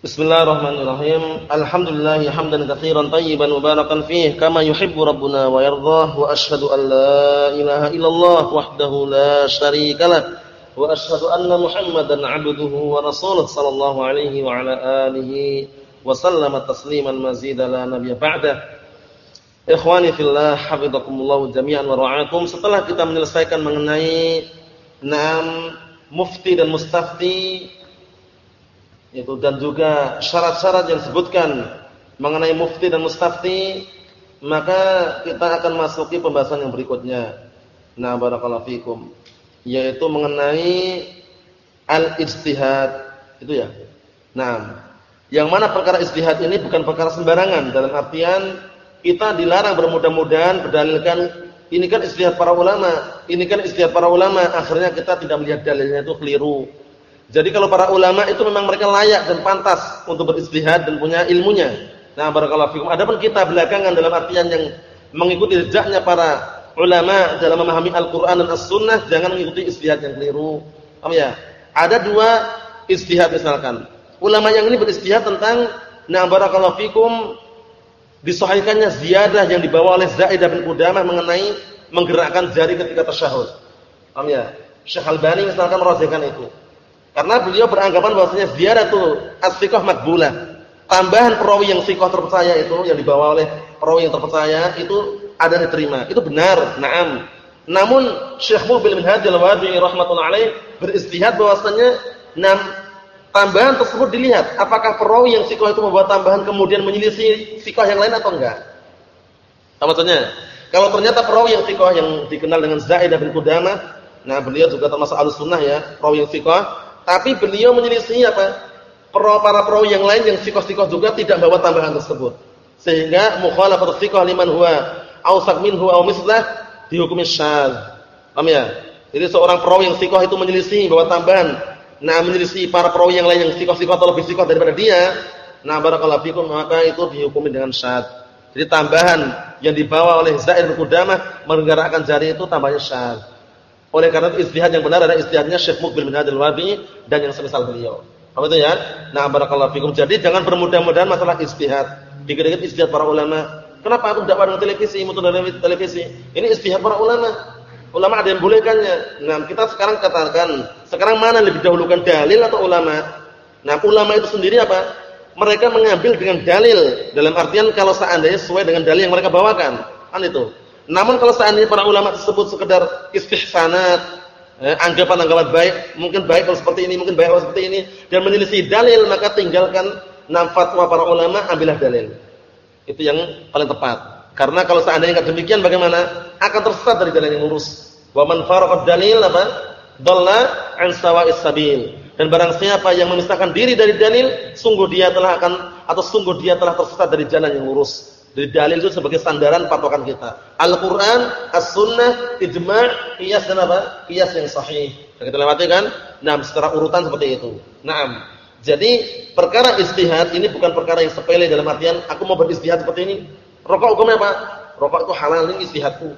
Bismillahirrahmanirrahim. Alhamdulillah hamdan katsiran tayyiban mubarakan fih kama yuhibbu rabbuna wa yardah wa asyhadu an la ilaha illallah wahdahu la syarika lah wa asyhadu anna Muhammadan 'abduhu wa rasuluh sallallahu alaihi wa ala alihi wa sallama tasliman mazida la nabiyya ba'da. Ikhwani fillah hafizakumullah jami'an wa ra'akum. Setelah kita menyelesaikan mengenai enam mufti dan mustafti itu dan juga syarat-syarat yang disebutkan mengenai mufti dan mustafti maka kita akan masuki pembahasan yang berikutnya. Nah barakallahu fikum. Yaitu mengenai al-ijtihad. Itu ya? Nah yang mana perkara ijtihad ini bukan perkara sembarangan. Dalam artian kita dilarang bermudah-mudahan berdalilkan ini kan ijtihad para ulama ini kan ijtihad para ulama akhirnya kita tidak melihat dalilnya itu keliru jadi kalau para ulama itu memang mereka layak dan pantas untuk beristihad dan punya ilmunya. Nah, barakallahu fikum. Adapun kita belakangan dalam artian yang mengikuti jejaknya para ulama dalam memahami Al-Qur'an dan As-Sunnah, jangan mengikuti istihad yang keliru. Paham ya? Ada dua istihad misalkan. Ulama yang ini beristihad tentang nah barakallahu fikum disahihkannya ziyadah yang dibawa oleh Zaidah bin Qudamah mengenai menggerakkan jari ketika tasyahud. Paham ya? Syekh Al-Bani misalkan merasakan itu. Karena beliau beranggapan bahwasanya ziyadatu as-siqah makbulah. Tambahan perawi yang siqah terpercaya itu yang dibawa oleh perawi yang terpercaya itu ada diterima. Itu benar, na'am. Namun Syekh Mubil bin Hadi al-Wadi rahmatullah alaih beristihad bahwasanya enam tambahan tersebut dilihat apakah perawi yang siqah itu membuat tambahan kemudian menyelisih siqah yang lain atau enggak. Apa maksudnya? Kalau ternyata perawi yang siqah yang dikenal dengan Zaidah bin Qudamah, nah beliau juga termasuk Ahlussunnah ya, perawi yang siqah tapi beliau menyelisih apa? Para perawi yang lain yang sikoh-sikoh juga tidak bawa tambahan tersebut. Sehingga mukhalafat sikoh liman huwa awsaq minhu aw mislah dihukumi syadz. Paham ya? Jadi seorang perawi yang sikoh itu menyelisih bawa tambahan. Nah, menyelisih para perawi yang lain yang sikoh-sikoh atau lebih sikoh daripada dia. Nah, barakallahu fikum maka itu dihukumi dengan syadz. Jadi tambahan yang dibawa oleh Zaid bin Qudamah menggerakkan jari itu tambahnya syadz. Oleh karena itu istihad yang benar adalah istihadnya Syekh Mukbil bin Hadil Wabi dan yang semisal beliau. Apa itu ya? Nah, barakallahu fikum. Jadi jangan bermudah-mudahan masalah istihad. Dikit-dikit istihad para ulama. Kenapa aku tidak pada televisi, mutu dari televisi? Ini istihad para ulama. Ulama ada yang bolehkannya. Nah, kita sekarang katakan, sekarang mana lebih dahulukan dalil atau ulama? Nah, ulama itu sendiri apa? Mereka mengambil dengan dalil dalam artian kalau seandainya sesuai dengan dalil yang mereka bawakan. Kan itu. Namun kalau seandainya para ulama tersebut sekedar istihsanat, eh, anggapan-anggapan baik, mungkin baik kalau seperti ini, mungkin baik kalau seperti ini, dan menyelisih dalil, maka tinggalkan nam fatwa para ulama, ambillah dalil. Itu yang paling tepat. Karena kalau seandainya enggak demikian bagaimana? Akan tersesat dari jalan yang lurus. Wa man faraqad dalil apa? Dhalla an sawa'is sabil. Dan barang siapa yang memisahkan diri dari dalil, sungguh dia telah akan atau sungguh dia telah tersesat dari jalan yang lurus. Jadi dalil itu sebagai sandaran patokan kita. Al-Qur'an, As-Sunnah, ijma', qiyas dan apa? Qiyas yang sahih. kita lewati kan? Nah, secara urutan seperti itu. Naam. Jadi perkara istihad ini bukan perkara yang sepele dalam artian aku mau beristihad seperti ini. Rokok hukumnya apa? Rokok itu halal ini istihadku.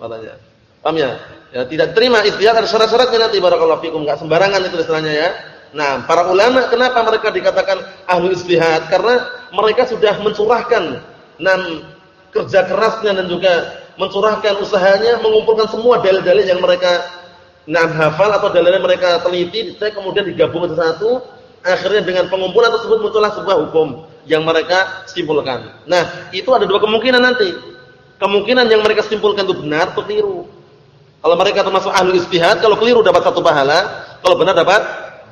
Katanya. Paham ya? Ya tidak terima istihad ada syarat-syaratnya nanti barakallahu fikum enggak sembarangan itu istilahnya ya. Nah, para ulama kenapa mereka dikatakan ahli istihad? Karena mereka sudah mencurahkan dan kerja kerasnya dan juga mencurahkan usahanya mengumpulkan semua dalil-dalil yang mereka nam hafal atau dalil yang mereka teliti saya kemudian digabung ke satu. Akhirnya dengan pengumpulan tersebut muncullah sebuah hukum yang mereka simpulkan. Nah itu ada dua kemungkinan nanti. Kemungkinan yang mereka simpulkan itu benar atau keliru. Kalau mereka termasuk ahli istihad kalau keliru dapat satu pahala kalau benar dapat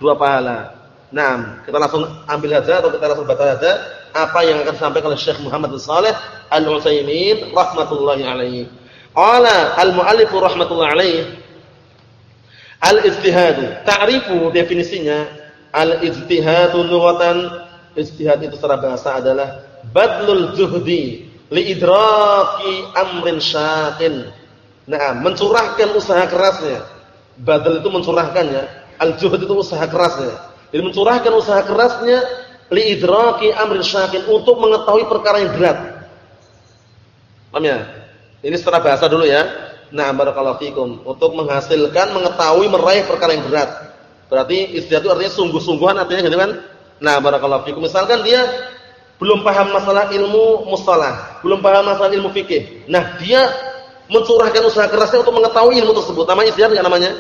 dua pahala. Nah kita langsung ambil saja atau kita langsung baca saja apa yang akan disampaikan oleh Syekh Muhammad bin Shalih Al-Utsaimin rahmatullahi alaihi. Qala al-muallif rahmatullahi alaihi Al-ijtihad, ta'rifu definisinya al-ijtihadu lughatan ijtihad itu secara bahasa adalah badlul juhdi li idraki amrin syaqin. Nah, mencurahkan usaha kerasnya. Badal itu mencurahkannya, al-juhd itu usaha kerasnya. Jadi mencurahkan usaha kerasnya liidraki amrin syakin untuk mengetahui perkara yang berat. Paham ya? Ini secara bahasa dulu ya. Nah, barakallahu fikum untuk menghasilkan, mengetahui, meraih perkara yang berat. Berarti istilah itu artinya sungguh-sungguhan artinya gitu kan? Nah, barakallahu fikum. Misalkan dia belum paham masalah ilmu mustalah, belum paham masalah ilmu fikih. Nah, dia mencurahkan usaha kerasnya untuk mengetahui ilmu tersebut. Namanya istihad enggak namanya?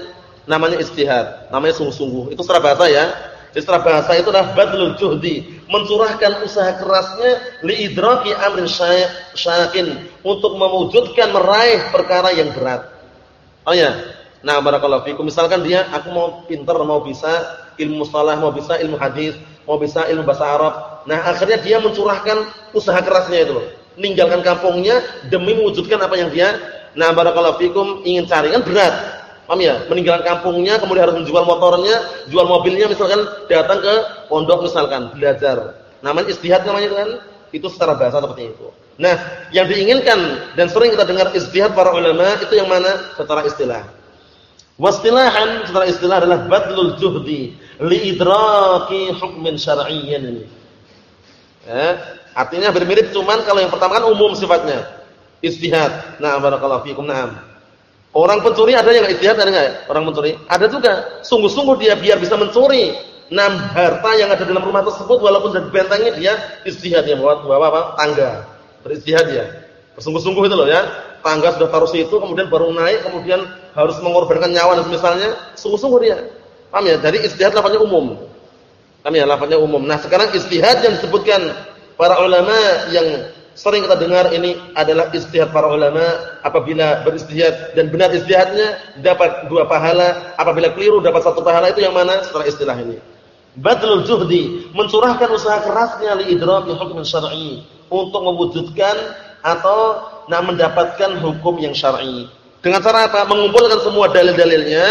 Namanya istihad. Namanya sungguh-sungguh. Itu secara bahasa ya. Secara bahasa itu adalah badlul juhdi, mencurahkan usaha kerasnya li amrin syakin untuk mewujudkan meraih perkara yang berat. Oh ya. Nah, barakallahu fikum. Misalkan dia aku mau pintar, mau bisa ilmu mustalah, mau bisa ilmu hadis, mau bisa ilmu bahasa Arab. Nah, akhirnya dia mencurahkan usaha kerasnya itu. Meninggalkan kampungnya demi mewujudkan apa yang dia nah barakallahu fikum ingin cari kan berat. Paham ya? Meninggalkan kampungnya, kemudian harus menjual motornya, jual mobilnya misalkan datang ke pondok misalkan belajar. Namanya istihad namanya kan. Itu secara bahasa seperti itu. Nah, yang diinginkan dan sering kita dengar istihad para ulama itu yang mana? Secara istilah. Wastilahan secara istilah adalah badlul juhdi li idraki hukmin syar'iyyin. Ya, artinya bermirip cuman kalau yang pertama kan umum sifatnya. Istihad. Nah, barakallahu fikum. Naam. Orang pencuri ada yang istihad ada enggak Orang pencuri? Ada juga. Sungguh-sungguh dia biar bisa mencuri enam harta yang ada dalam rumah tersebut walaupun sudah dibentengi dia istihad ya bawa, bawa apa? tangga. Beristihad ya. Bersungguh-sungguh itu loh ya. Tangga sudah taruh situ kemudian baru naik kemudian harus mengorbankan nyawa dan misalnya sungguh-sungguh dia. Paham ya? Jadi istihad lafaznya umum. Paham ya? Lafaznya umum. Nah, sekarang istihad yang disebutkan para ulama yang Sering kita dengar ini adalah istihad para ulama apabila beristihad dan benar istihadnya dapat dua pahala, apabila keliru dapat satu pahala itu yang mana setelah istilah ini. Badlul juhdi, mencurahkan usaha kerasnya li idraki hukum syar'i untuk mewujudkan atau nak mendapatkan hukum yang syar'i. Dengan cara apa? Mengumpulkan semua dalil-dalilnya,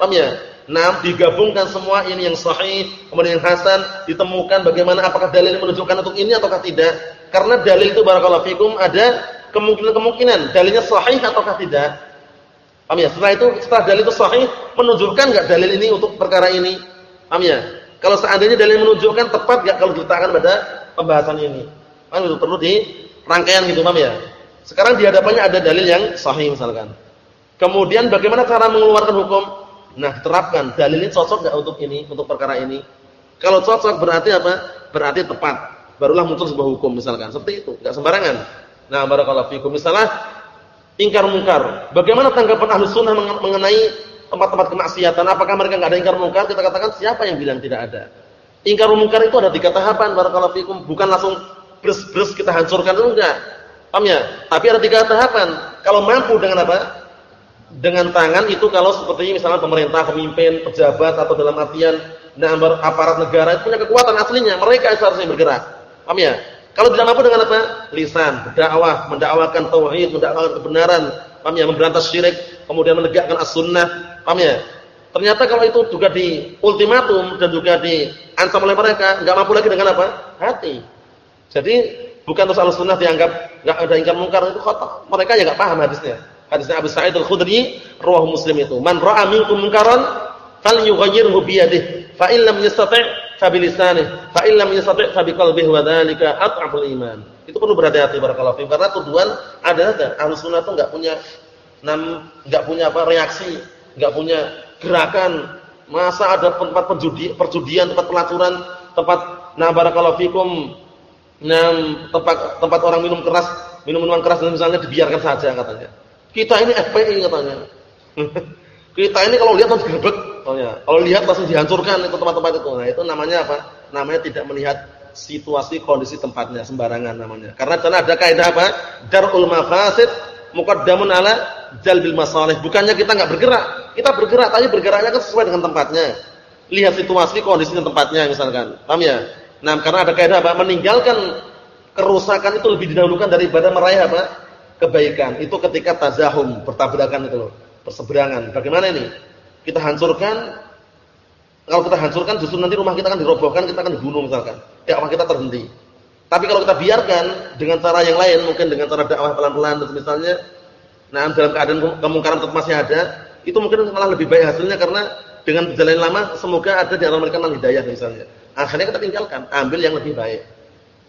paham ya? Nah, digabungkan semua ini yang sahih, kemudian yang hasan, ditemukan bagaimana apakah dalil menunjukkan untuk ini ataukah tidak karena dalil itu barakallahu fikum ada kemungkinan-kemungkinan dalilnya sahih ataukah tidak. Paham ya? Setelah itu setelah dalil itu sahih menunjukkan enggak dalil ini untuk perkara ini? Paham ya? Kalau seandainya dalil menunjukkan tepat enggak kalau diletakkan pada pembahasan ini? Paham itu perlu di rangkaian gitu, paham ya? Sekarang di hadapannya ada dalil yang sahih misalkan. Kemudian bagaimana cara mengeluarkan hukum? Nah, terapkan dalil ini cocok enggak untuk ini, untuk perkara ini? Kalau cocok berarti apa? Berarti tepat barulah muncul sebuah hukum misalkan. Seperti itu, enggak sembarangan. Nah, barakallahu fikum. Misalnya ingkar mungkar. Bagaimana tanggapan Ahlus Sunnah mengenai tempat-tempat kemaksiatan? Apakah mereka enggak ada ingkar mungkar? Kita katakan siapa yang bilang tidak ada? Ingkar mungkar itu ada tiga tahapan barakallahu fikum, bukan langsung bres-bres kita hancurkan enggak. Paham ya? Tapi ada tiga tahapan. Kalau mampu dengan apa? Dengan tangan itu kalau seperti misalnya pemerintah, pemimpin, pejabat atau dalam artian nah, aparat negara itu punya kekuatan aslinya, mereka seharusnya bergerak. Paham ya? Kalau tidak mampu dengan apa? Lisan, berdakwah, mendakwakan tauhid, mendakwakan kebenaran, paham ya? Memberantas syirik, kemudian menegakkan as-sunnah, paham ya? Ternyata kalau itu juga di ultimatum dan juga diancam oleh mereka, enggak mampu lagi dengan apa? Hati. Jadi bukan terus al-sunnah dianggap enggak ada ingkar mungkar itu khata. Mereka ya enggak paham hadisnya. Hadisnya Abu Sa'id Al-Khudri, rawahu Muslim itu. Man ra'a minkum munkaran falyughayyirhu bi yadihi, fa in lam yastati' fa bi lisanihi, fa in lam yastati' fa bi qalbihi wa dzalika at'aful iman. Itu perlu berhati-hati barakallahu fiikum karena tuduhan ada ada Ahlus Sunnah itu enggak punya nam enggak punya apa reaksi, enggak punya gerakan. Masa ada tempat perjudi, perjudian, tempat pelacuran, tempat nah barakallahu fikum nam tempat tempat orang minum keras, minum minuman keras dan misalnya dibiarkan saja katanya. Kita ini FPI katanya. Kita ini kalau lihat langsung digebek, oh ya. Kalau lihat langsung dihancurkan itu tempat-tempat itu. Nah, itu namanya apa? Namanya tidak melihat situasi kondisi tempatnya sembarangan namanya. Karena sana ada kaidah apa? Darul mafasid muqaddamun ala jalbil masalih. Bukannya kita enggak bergerak, kita bergerak tapi bergeraknya kan sesuai dengan tempatnya. Lihat situasi kondisi tempatnya misalkan. Paham ya? Nah, karena ada kaidah apa? Meninggalkan kerusakan itu lebih didahulukan daripada meraih apa? Kebaikan. Itu ketika tazahum, bertabrakan itu loh perseberangan. Bagaimana ini? Kita hancurkan kalau kita hancurkan justru nanti rumah kita akan dirobohkan, kita akan dibunuh misalkan. Dakwah kita terhenti. Tapi kalau kita biarkan dengan cara yang lain, mungkin dengan cara dakwah pelan-pelan misalnya nah dalam keadaan kemungkaran tetap masih ada, itu mungkin malah lebih baik hasilnya karena dengan berjalan lama semoga ada di antara mereka yang hidayah misalnya. Akhirnya kita tinggalkan, ambil yang lebih baik.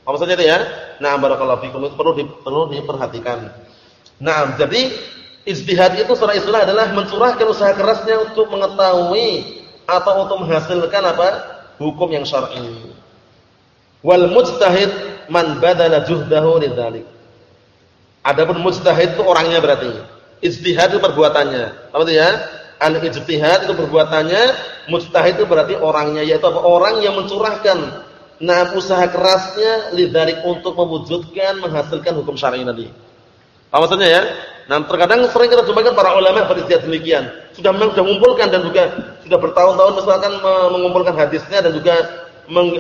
Apa saja itu ya? Nah, barakallahu fikum itu perlu di, perlu diperhatikan. Nah, jadi Ijtihad itu secara istilah adalah mencurahkan usaha kerasnya untuk mengetahui atau untuk menghasilkan apa? hukum yang syar'i. Wal mujtahid man badala juhdahu lidzalik. Adapun mujtahid itu orangnya berarti. Ijtihad itu perbuatannya. Apa itu ya? Al-ijtihad itu perbuatannya, mujtahid itu berarti orangnya yaitu apa? Orang yang mencurahkan nah usaha kerasnya lidzalik untuk mewujudkan menghasilkan hukum syar'i tadi. Apa maksudnya ya? Nah, terkadang sering kita jumpakan para ulama beristihad demikian. Sudah memang sudah mengumpulkan dan juga sudah bertahun-tahun misalkan mengumpulkan hadisnya dan juga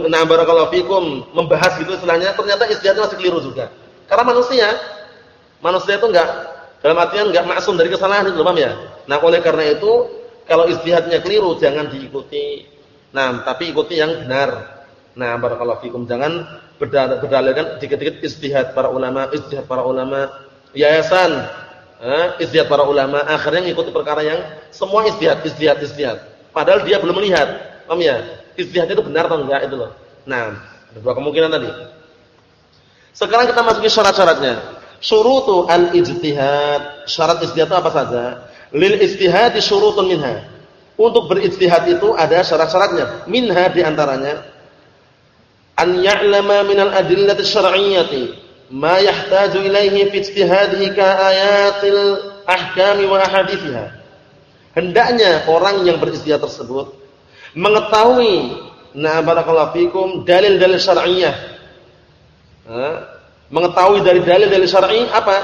nah barakallahu fikum membahas gitu istilahnya ternyata istihadnya masih keliru juga. Karena manusia manusia itu enggak dalam artian enggak maksum dari kesalahan itu, paham ya? Nah, oleh karena itu kalau istihadnya keliru jangan diikuti. Nah, tapi ikuti yang benar. Nah, barakallahu fikum jangan berdalilkan dikit-dikit istihad para ulama, istihad para ulama yayasan eh, istihad para ulama akhirnya ngikuti perkara yang semua istihad, istihad, istihad. Padahal dia belum melihat. Paham ya? istihad itu benar atau enggak itu loh. Nah, ada dua kemungkinan tadi. Sekarang kita masuki syarat-syaratnya. Syurutu al-ijtihad. Syarat ijtihad itu apa saja? Lil ijtihadi syurutun minha. Untuk berijtihad itu ada syarat-syaratnya. Minha di antaranya an ya'lama minal adillati syar'iyyati ma yahtaju ilaihi fi ijtihadihi ka ayatil ahkami wa ahadithiha. Hendaknya orang yang berijtihad tersebut mengetahui nah barakallahu fikum dalil-dalil syar'iyyah. Mengetahui dari dalil-dalil syar'i apa?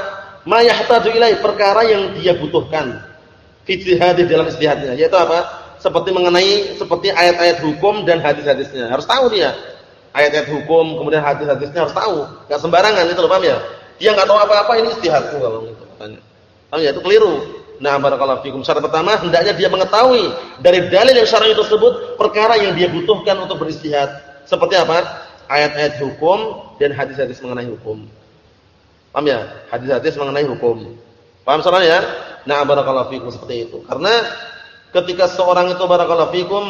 Ma yahtaju ilai perkara yang dia butuhkan. Fi di dalam istihadnya yaitu apa? Seperti mengenai seperti ayat-ayat hukum dan hadis-hadisnya. Harus tahu dia. Ayat-ayat hukum kemudian hadis-hadisnya harus tahu. Enggak sembarangan itu loh, paham ya? Dia enggak tahu apa-apa ini istihadku kalau gitu. Paham ya? Itu keliru. Nah, barakallahu fikum. Syarat pertama hendaknya dia mengetahui dari dalil yang syar'i tersebut perkara yang dia butuhkan untuk beristihad. Seperti apa? Ayat-ayat hukum dan hadis-hadis mengenai hukum. Paham ya? Hadis-hadis mengenai hukum. Paham soalnya ya? Nah, barakallahu fikum seperti itu. Karena ketika seorang itu barakallahu fikum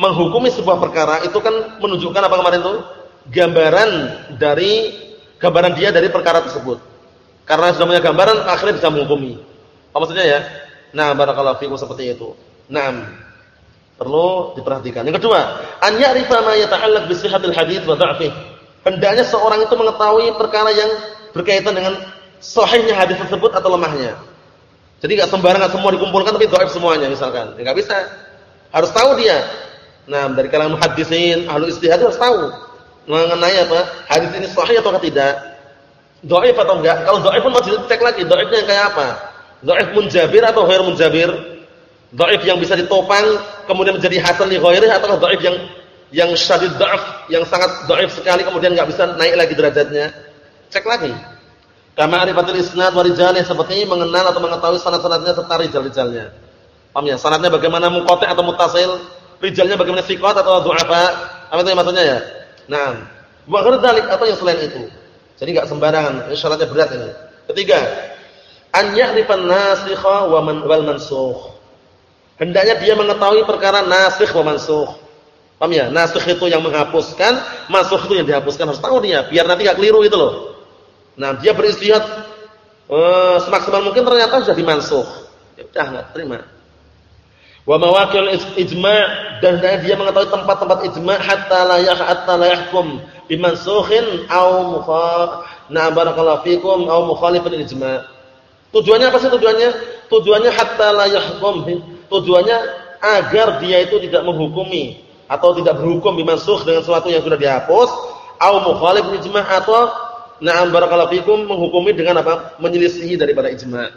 menghukumi sebuah perkara itu kan menunjukkan apa kemarin itu? Gambaran dari gambaran dia dari perkara tersebut. Karena sudah punya gambaran akhirnya bisa menghukumi. Apa maksudnya ya? Nah, barakallahu fikum seperti itu. Naam. Perlu diperhatikan. Yang kedua, an ya'rifa ma yata'allaq bi sihhatil hadits wa dha'fih. Hendaknya seorang itu mengetahui perkara yang berkaitan dengan sahihnya hadis tersebut atau lemahnya. Jadi enggak sembarangan semua dikumpulkan tapi dhaif semuanya misalkan. Enggak bisa. Harus tahu dia. Nah, dari kalangan muhaddisin, ahlu istihad harus tahu mengenai apa? Hadis ini sahih atau tidak. Dhaif atau enggak? Kalau dhaif pun masih cek lagi, dhaifnya kayak apa? Dhaif munjabir atau ghair munjabir? Dhaif yang bisa ditopang kemudian menjadi hasan li ghairih atau dhaif yang yang syadid dha'f, yang sangat dhaif sekali kemudian enggak bisa naik lagi derajatnya? Cek lagi. Kama arifatul isnad wa rijalih seperti mengenal atau mengetahui sanad-sanadnya serta rijal-rijalnya. Paham ya? Sanadnya bagaimana muqati' atau mutasil, rijalnya bagaimana thiqat atau du'afa. Apa itu maksudnya ya? Nah, wa ghair atau yang selain itu. Jadi enggak sembarangan, ini syaratnya berat ini. Ketiga, an ya'rifan nasikha wa man wal mansukh. Hendaknya dia mengetahui perkara nasikh wa mansukh. Paham ya? Nasikh itu yang menghapuskan, mansukh itu yang dihapuskan. Harus tahu dia, biar nanti enggak keliru itu loh. Nah, dia beristihad uh, semaksimal mungkin ternyata sudah dimansukh. Ya udah enggak terima. Wa mawaqil ijma' dan dia mengetahui tempat-tempat ijma' hatta la hatta la yahkum bimansukhin au mukha na barakallahu fikum au mukhalifin ijma'. Tujuannya apa sih tujuannya? Tujuannya hatta la yahkum. Tujuannya agar dia itu tidak menghukumi atau tidak berhukum bimansukh dengan sesuatu yang sudah dihapus au mukhalifin ijma' atau na'am barakallahu fikum menghukumi dengan apa? menyelisihi daripada ijma'.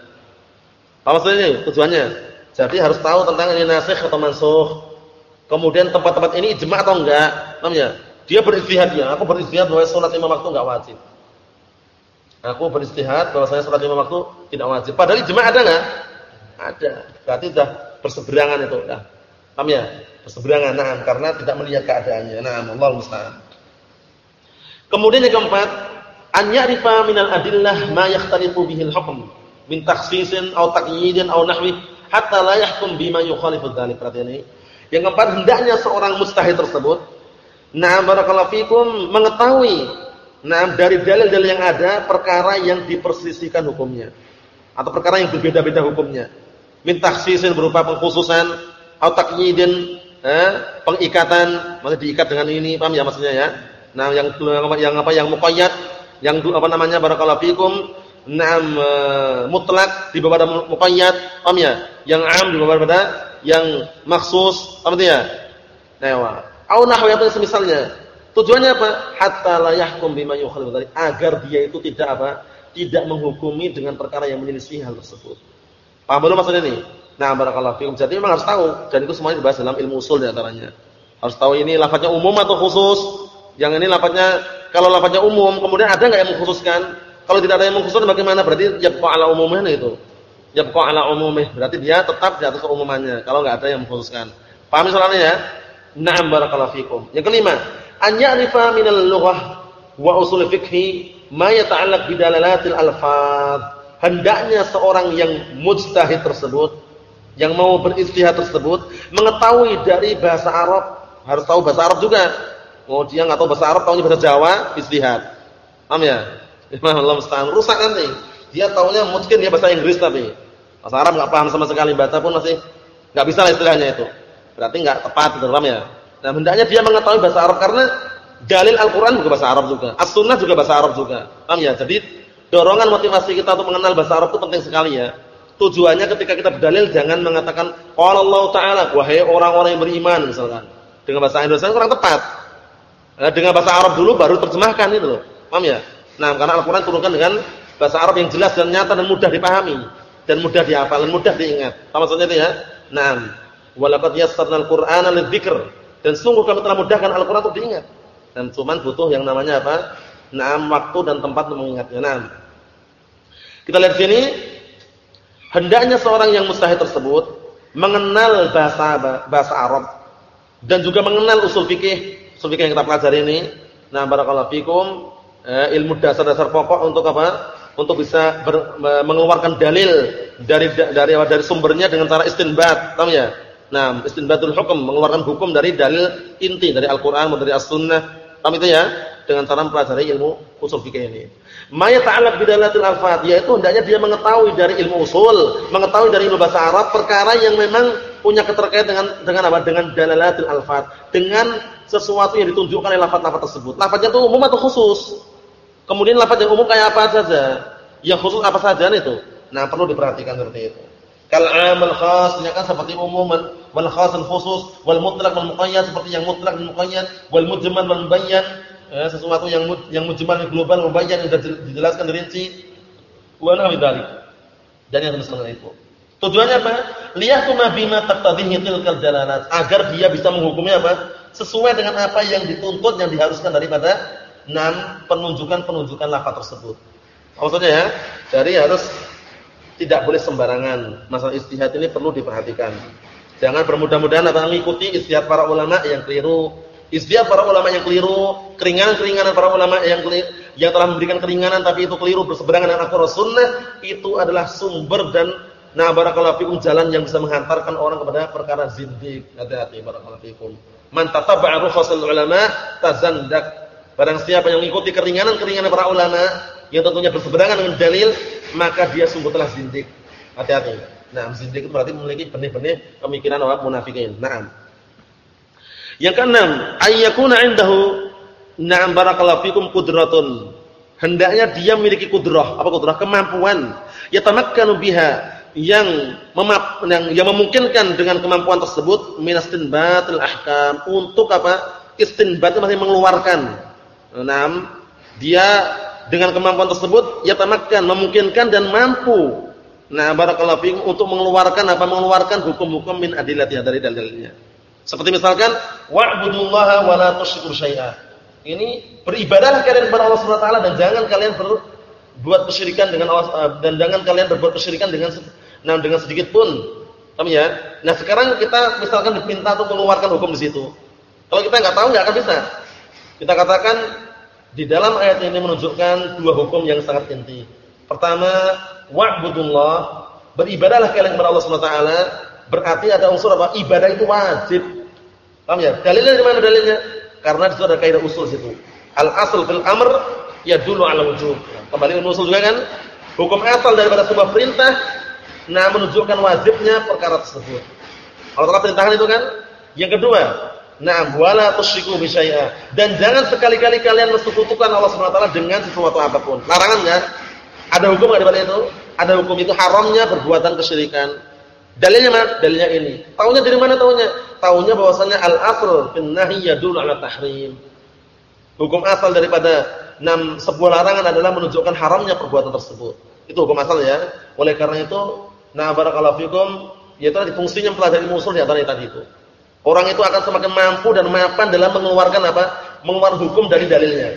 Apa maksudnya? Tujuannya jadi harus tahu tentang ini nasikh atau mansukh. Kemudian tempat-tempat ini ijma' atau enggak? Paham ya? Dia beristihad ya, aku beristihad bahwa salat lima waktu enggak wajib. Aku beristihad bahwa saya salat lima waktu tidak wajib. Padahal ijma' ada enggak? Ada. Berarti sudah berseberangan itu, dah. Paham ya? Berseberangan. Nah, karena tidak melihat keadaannya. Nah, Allah musta'an. Kemudian yang keempat, an ya'rifa minal adillah ma yakhtalifu bihil hukm min takhsisin aw taqyidin aw nahwi hatta la yahkum bima yukhalifu dzalik. Perhatian ini. Yang keempat, hendaknya seorang mustahid tersebut nah barakallahu fikum mengetahui nah dari dalil-dalil yang ada perkara yang dipersisihkan hukumnya atau perkara yang berbeda-beda hukumnya. Min takhsisin berupa pengkhususan atau taqyidin eh, pengikatan, maksudnya diikat dengan ini, paham ya maksudnya ya? Nah, yang yang apa yang muqayyad, yang apa namanya barakallahu fikum, Naam uh, mutlak di bawah pada muqayyad, paham ya? Yang am di bawah pada yang maksus, paham ya? Nah, au nahwa yang semisalnya. Tujuannya apa? Hatta la yahkum bima yukhalifu agar dia itu tidak apa? Tidak menghukumi dengan perkara yang menyelisih hal tersebut. Paham belum maksudnya ini? Nah, barakallahu fikum. Jadi memang harus tahu dan itu semuanya dibahas dalam ilmu usul di antaranya. Harus tahu ini lafaznya umum atau khusus. Yang ini lafaznya kalau lafaznya umum, kemudian ada enggak yang mengkhususkan? Kalau tidak ada yang mengkhususkan bagaimana? Berarti yabqa ala umumnya itu. Yabqa ala umumih. Berarti dia tetap di atas keumumannya kalau enggak ada yang mengkhususkan. Paham soalnya ya? Na'am barakallahu fikum. Yang kelima, an ya'rifa minal lughah wa usul fikhi ma yata'allaq bidalalatil alfaz. Hendaknya seorang yang mujtahid tersebut, yang mau beristihad tersebut, mengetahui dari bahasa Arab, harus tahu bahasa Arab juga. Mau dia enggak tahu bahasa Arab, tahunya bahasa Jawa, istihad. Paham ya? Allah musta'an. Rusak nanti. Dia taunya mungkin dia bahasa Inggris tapi bahasa Arab enggak paham sama sekali, baca pun masih enggak bisa lah istilahnya itu. Berarti enggak tepat itu, ya? Nah, hendaknya dia mengetahui bahasa Arab karena dalil Al-Qur'an juga bahasa Arab juga. As-Sunnah juga bahasa Arab juga. Paham ya? Jadi dorongan motivasi kita untuk mengenal bahasa Arab itu penting sekali ya. Tujuannya ketika kita berdalil jangan mengatakan qala Allah taala wahai orang-orang yang beriman misalkan. Dengan bahasa Indonesia kurang tepat. Nah, dengan bahasa Arab dulu baru terjemahkan itu loh. Paham ya? Nah, karena Al-Qur'an turunkan dengan bahasa Arab yang jelas dan nyata dan mudah dipahami dan mudah dihafal dan mudah diingat. Apa maksudnya itu ya? Naam. Walaqad yassarnal Qur'ana lidzikr. Dan sungguh kami telah mudahkan Al-Qur'an untuk diingat. Dan cuman butuh yang namanya apa? Naam waktu dan tempat untuk mengingatnya. Naam. Kita lihat sini hendaknya seorang yang mustahid tersebut mengenal bahasa bahasa Arab dan juga mengenal usul fikih, usul fikih yang kita pelajari ini. Nah, barakallahu fikum eh, ilmu dasar-dasar pokok untuk apa? Untuk bisa ber, mengeluarkan dalil dari dari dari sumbernya dengan cara istinbat, tahu ya? Nah, istinbatul hukum, mengeluarkan hukum dari dalil inti dari Al-Qur'an dari As-Sunnah. Paham itu ya? Dengan cara mempelajari ilmu usul fikih ini. Ma yata'allaq bidalatil alfaz, yaitu hendaknya dia mengetahui dari ilmu usul, mengetahui dari ilmu bahasa Arab perkara yang memang punya keterkaitan dengan dengan apa? Dengan dalalatil alfaz, dengan sesuatu yang ditunjukkan oleh lafaz-lafaz tersebut. Lafaznya itu umum atau khusus? Kemudian lafaz yang umum kayak apa saja? Yang khusus apa saja itu? Nah, perlu diperhatikan seperti itu. Kal amal khas, kan seperti umum wal dan khusus, wal mutlaq wal muqayyad seperti yang mutlak dan muqayyad, wal mujmal wal mubayyan, eh, sesuatu yang yang mujmal global mubayyan sudah dijelaskan rinci. Wa nahwi. Dan yang semisal itu. Tujuannya apa? Liyahkuma bima taqtadhihi tilkal dalalat, agar dia bisa menghukumi apa? Sesuai dengan apa yang dituntut yang diharuskan daripada enam penunjukan-penunjukan lafaz tersebut. Maksudnya ya, dari harus tidak boleh sembarangan. Masalah istihad ini perlu diperhatikan. Jangan bermudah-mudahan atau mengikuti istihad para ulama yang keliru. Istihad para ulama yang keliru, keringanan-keringanan para ulama yang keliru, yang telah memberikan keringanan tapi itu keliru berseberangan dengan Al-Qur'an Sunnah, itu adalah sumber dan nah barakallahu fikum jalan yang bisa menghantarkan orang kepada perkara zindiq. Hati-hati barakallahu fikum. Man tataba'a rukhsal ulama tazandak Barang siapa yang mengikuti keringanan-keringanan para ulama yang tentunya berseberangan dengan dalil, maka dia sungguh telah zindik. Hati-hati. Nah, zindik itu berarti memiliki benih-benih pemikiran orang munafikin. Naam. Yang keenam, ayyakuna indahu na'am barakallahu fikum qudratun. Hendaknya dia memiliki kudrah. Apa kudrah? Kemampuan. Yatamakkanu biha yang memap, yang, yang memungkinkan dengan kemampuan tersebut minastinbatil ahkam untuk apa? Istinbat itu masih mengeluarkan Enam, dia dengan kemampuan tersebut ya tamakkan, memungkinkan dan mampu. Nah, barakallahu fiikum untuk mengeluarkan apa mengeluarkan hukum-hukum min adillatiha dari dalilnya. Seperti misalkan wa'budullaha wa la tusyriku syai'a. Ini beribadahlah kalian kepada Allah Subhanahu wa taala dan jangan kalian berbuat kesyirikan dengan Allah eh, dan jangan kalian berbuat kesyirikan dengan nah dengan sedikit pun. Paham ya? Nah, sekarang kita misalkan diminta untuk mengeluarkan hukum di situ. Kalau kita enggak tahu enggak akan bisa. Kita katakan di dalam ayat ini menunjukkan dua hukum yang sangat inti. Pertama, wa'budullah, beribadahlah kalian kepada Allah Subhanahu wa taala, berarti ada unsur apa? Ibadah itu wajib. Paham ya? Dalilnya di mana dalilnya? Karena di situ ada kaidah usul situ. Al asl fil amr ya dulu ala wujub. Kembali ilmu usul juga kan? Hukum asal daripada sebuah perintah nah menunjukkan wajibnya perkara tersebut. Allah telah perintahkan itu kan? Yang kedua, Na'am wala tusyriku bi Dan jangan sekali-kali kalian mensekutukan Allah Subhanahu wa taala dengan sesuatu apa pun. Larangan enggak? Ada hukum enggak di itu? Ada hukum itu haramnya perbuatan kesyirikan. Dalilnya mana? Dalilnya ini. Taunya dari mana taunya? Taunya bahwasanya al-asl bin nahi yadullu ala tahrim. Hukum asal daripada enam sebuah larangan adalah menunjukkan haramnya perbuatan tersebut. Itu hukum asal ya. Oleh karena itu, nah barakallahu fikum, yaitu fungsinya mempelajari musul di antara tadi itu. Orang itu akan semakin mampu dan mapan dalam mengeluarkan apa? Mengeluarkan hukum dari dalilnya.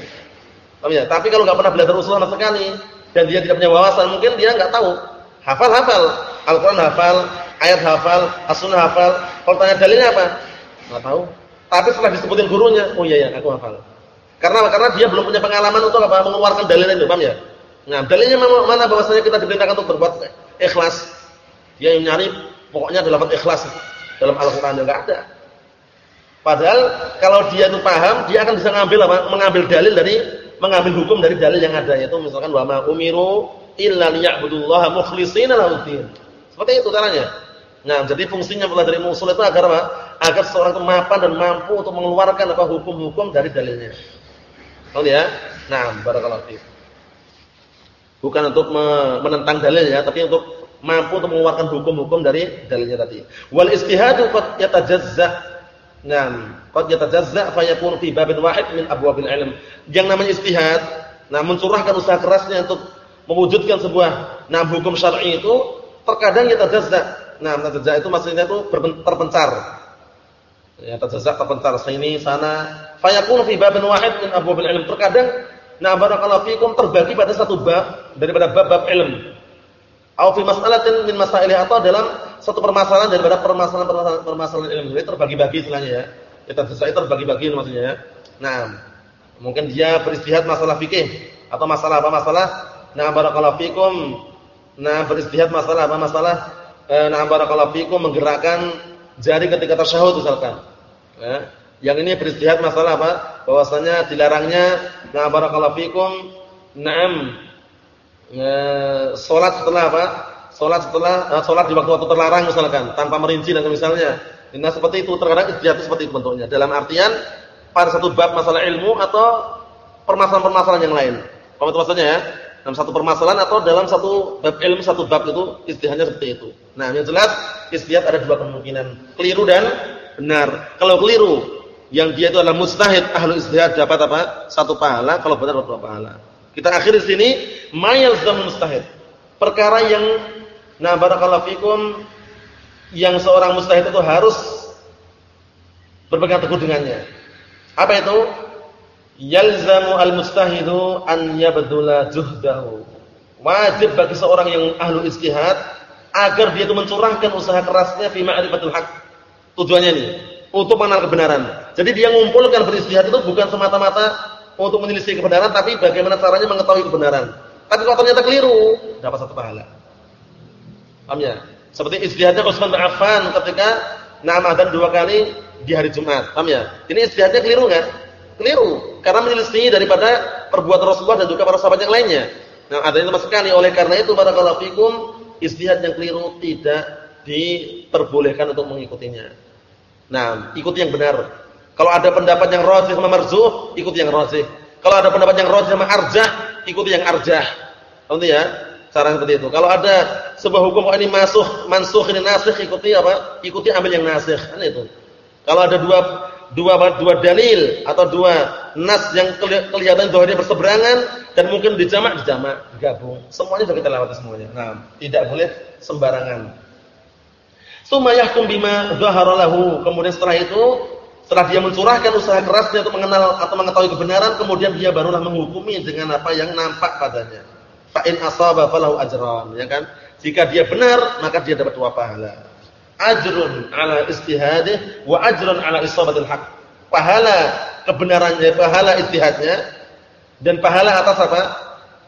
Ya? Tapi kalau nggak pernah belajar usul sama sekali dan dia tidak punya wawasan, mungkin dia nggak tahu. Hafal-hafal, Al-Qur'an hafal, ayat hafal, As-Sunnah hafal. Kalau tanya dalilnya apa? Nggak tahu. Tapi setelah disebutin gurunya, oh iya ya, aku hafal. Karena karena dia belum punya pengalaman untuk apa? Mengeluarkan dalilnya itu, paham ya? Nah, dalilnya mana bahwasanya kita diperintahkan untuk berbuat ikhlas. Dia yang nyari pokoknya dalam ikhlas dalam Al-Qur'an enggak ada. Padahal kalau dia itu paham, dia akan bisa ngambil apa? Mengambil dalil dari mengambil hukum dari dalil yang ada yaitu misalkan wa ma umiru illa liya'budullaha mukhlishina lahuddin. Seperti itu caranya. Nah, jadi fungsinya dari musul itu agar apa? Agar seorang itu mapan dan mampu untuk mengeluarkan apa hukum-hukum dari dalilnya. Tahu ya? Nah, barakallahu fiik. Bukan untuk menentang dalil ya, tapi untuk mampu untuk mengeluarkan hukum-hukum dari dalilnya tadi. Wal istihadu qad yatajazza Naam, qad yatajazza fa yakunu fi babin wahid min abwabil ilm. Yang namanya istihad, nah mencurahkan usaha kerasnya untuk mewujudkan sebuah nah hukum syar'i itu terkadang yatajazza. Nah, yatajazza itu maksudnya itu terpencar. Ya, yatajazza terpencar sini sana, fa yakunu fi babin wahid min abwabil ilm. Terkadang nah barakallahu fikum terbagi pada satu bab daripada bab-bab ilmu. Au fi mas'alatin min masailih atau dalam satu permasalahan daripada permasalahan permasalahan ilmu. Itu terbagi-bagi istilahnya ya. Kita selesai terbagi-bagi maksudnya ya. Nah, mungkin dia beristihad masalah fikih atau masalah apa masalah nah barakallahu fikum. Nah, beristihad masalah apa masalah eh, nah barakallahu fikum menggerakkan jari ketika tasyahud misalkan. Ya. Yang ini beristihad masalah apa? Bahwasanya dilarangnya nah barakallahu fikum na'am ya, sholat setelah apa? Sholat setelah uh, sholat di waktu-waktu terlarang misalkan, tanpa merinci dan misalnya. Nah seperti itu terkadang itu seperti itu bentuknya. Dalam artian pada satu bab masalah ilmu atau permasalahan-permasalahan yang lain. Paham maksudnya ya? Dalam satu permasalahan atau dalam satu bab ilmu satu bab itu istihadnya seperti itu. Nah, yang jelas istihad ada dua kemungkinan, keliru dan benar. Kalau keliru, yang dia itu adalah mustahid ahlu istihad dapat apa? Satu pahala, kalau benar dua pahala. Kita akhiri di sini mayal zam mustahid. Perkara yang nah barakallahu fikum yang seorang mustahid itu harus berpegang teguh dengannya. Apa itu? Yalzamu al-mustahidu an yabdula juhdahu. Wajib bagi seorang yang ahlu istihad agar dia itu mencurahkan usaha kerasnya fi ma'rifatul haq. Tujuannya ini untuk mengenal kebenaran. Jadi dia mengumpulkan beristihad itu bukan semata-mata untuk menyelisih kebenaran, tapi bagaimana caranya mengetahui kebenaran. Tapi kalau ternyata keliru, dapat satu pahala. Paham ya? Seperti istihadnya Utsman bin Affan ketika nama dan dua kali di hari Jumat. Paham ya? Ini istihadnya keliru enggak? Keliru. Karena menyelisih daripada perbuatan Rasulullah dan juga para sahabat yang lainnya. Nah, adanya sama sekali. Oleh karena itu, barakallahu fikum, istihad yang keliru tidak diperbolehkan untuk mengikutinya. Nah, ikuti yang benar. Kalau ada pendapat yang rajih sama marzuh, ikuti yang rajih. Kalau ada pendapat yang rajih sama arjah, ikuti yang arjah. Paham ya? Cara seperti itu. Kalau ada sebuah hukum kok ini masuk, mansuh ini nasikh, ikuti apa? Ikuti ambil yang nasikh. Kan itu. Kalau ada dua dua dua dalil atau dua nas yang kelihatan dia berseberangan dan mungkin dijamak dijamak digabung semuanya sudah kita lewati semuanya nah tidak boleh sembarangan sumayahkum bima dhahara kemudian setelah itu setelah dia mencurahkan usaha kerasnya untuk mengenal atau mengetahui kebenaran, kemudian dia barulah menghukumi dengan apa yang nampak padanya. Fa'in asaba falahu ajran, ya kan? Jika dia benar, maka dia dapat dua pahala. Ajrun ala istihadih wa ajrun ala isabatil haq. Pahala kebenarannya, pahala istihadnya dan pahala atas apa?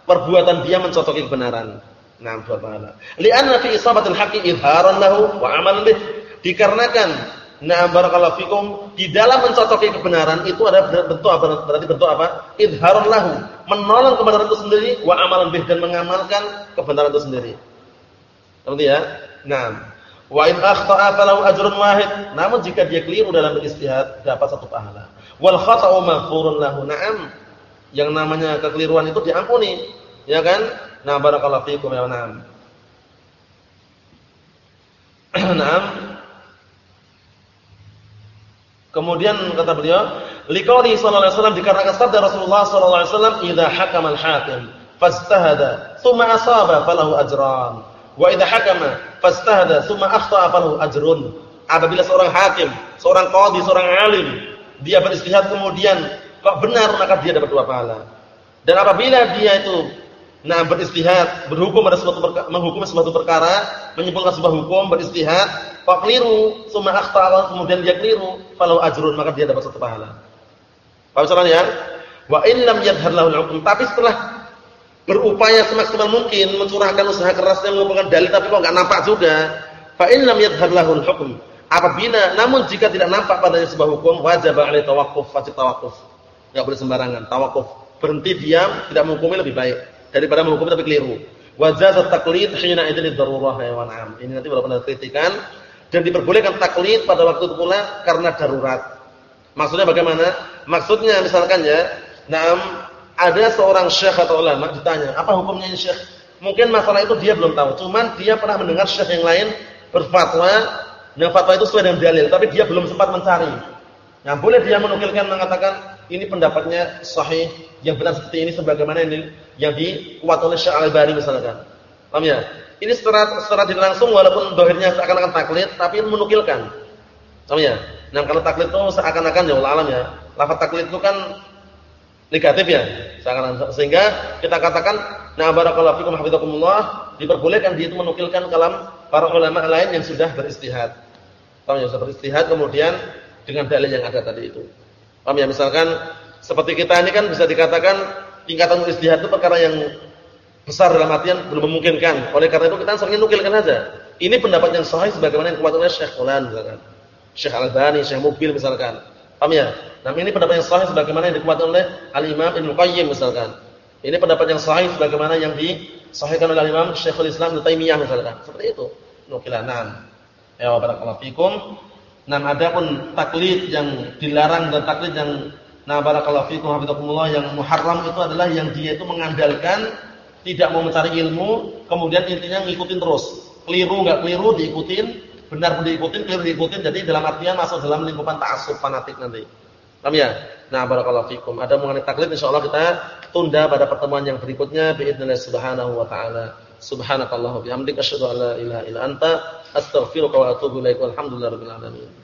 Perbuatan dia mencocoki kebenaran. Nah, dua pahala. Li'anna fi isabatil haqqi idharan lahu wa amalan bih. Dikarenakan Nah, barakallahu fikum, di dalam mencocoki kebenaran itu ada bentuk apa? Berarti bentuk apa? Idharun lahu, menolong kebenaran itu sendiri wa amalan bih dan mengamalkan kebenaran itu sendiri. Ngerti ya? Nah, Wa in akhta'a falahu ajrun wahid. Namun jika dia keliru dalam beristihad dapat satu pahala. Wal khata'u maghfurun lahu. Na'am. Yang namanya kekeliruan itu diampuni. Ya kan? Nah, barakallahu fiikum ya na'am. Naam. Kemudian kata beliau, liqauli sallallahu alaihi wasallam dikarenakan sabda Rasulullah sallallahu alaihi wasallam, "Idza hakama al-hakim fastahada, tsumma asaba falahu ajran." Wa idza hakama fastahada tsumma akhta'a falahu ajrun. Apabila seorang hakim, seorang qadhi, seorang alim, dia beristihad kemudian kok benar maka dia dapat dua pahala. Dan apabila dia itu nah beristihad, berhukum pada suatu perkara, menghukum suatu perkara, menyimpulkan sebuah hukum, beristihad, kok keliru, tsumma akhta'a kemudian dia keliru, falahu ajrun maka dia dapat satu pahala. Paham soalnya? Wa in lam yadhhar lahu al-hukm, tapi setelah berupaya semaksimal mungkin mencurahkan usaha kerasnya mengumpulkan dalil tapi kok enggak nampak juga fa in lam yadhhar lahul hukm apabila namun jika tidak nampak padanya sebuah hukum wajib alaihi tawaqquf wajib tawaqquf enggak boleh sembarangan. Tawaqquf berhenti diam tidak menghukumi lebih baik daripada menghukumi tapi keliru wajaz taklid hina idzin darurah ya na'am ini nanti walaupun ada kritikan dan diperbolehkan taklid pada waktu itu pula karena darurat maksudnya bagaimana maksudnya misalkan ya na'am ada seorang syekh atau ulama ditanya, apa hukumnya ini syekh? Mungkin masalah itu dia belum tahu, cuman dia pernah mendengar syekh yang lain berfatwa, yang fatwa itu sesuai dengan dalil, tapi dia belum sempat mencari. Yang boleh dia menukilkan mengatakan ini pendapatnya sahih, yang benar seperti ini sebagaimana ini yang dikuat oleh Syekh Al-Albani misalkan. Paham ya? Ini secara secara langsung walaupun dohirnya seakan-akan taklid, tapi menukilkan. Paham ya? Nah, kalau taklid itu seakan-akan ya alam ya. Lafaz taklid itu kan negatif ya. Sehingga kita katakan na barakallahu fikum hafizakumullah diperbolehkan dia itu menukilkan kalam para ulama lain yang sudah beristihad. Paham ya, sudah beristihad kemudian dengan dalil yang ada tadi itu. Paham ya, misalkan seperti kita ini kan bisa dikatakan tingkatan istihad itu perkara yang besar dalam artian belum memungkinkan. Oleh karena itu kita sering nukilkan aja. Ini pendapat yang sahih sebagaimana yang kuat oleh Syekh Fulan misalkan. Syekh Al-Albani, Syekh Mubil misalkan. Paham ya? Nah, ini pendapat yang sahih sebagaimana yang dikuatkan oleh Al-Imam Ibnu Qayyim misalkan. Ini pendapat yang sahih sebagaimana yang disahihkan oleh Al-Imam Syekhul Islam Ibnu Taimiyah misalkan. Seperti itu. Nukilanan. Ya barakallahu fikum. Nah, adapun taklid yang dilarang dan taklid yang Nah, barakallahu fikum hafizakumullah yang muharram itu adalah yang dia itu mengandalkan tidak mau mencari ilmu, kemudian intinya ngikutin terus. Keliru nggak keliru diikutin, benar pun diikutin, keliru diikutin. Jadi dalam artian masuk dalam lingkupan ta'assub fanatik nanti. Paham ya? Nah, barakallahu fikum. Ada mengenai taklid insyaallah kita tunda pada pertemuan yang berikutnya biidznillah subhanahu wa ta'ala. Subhanakallah wa bihamdika asyhadu an la ilaha illa anta astaghfiruka wa atubu ilaik. Alamin.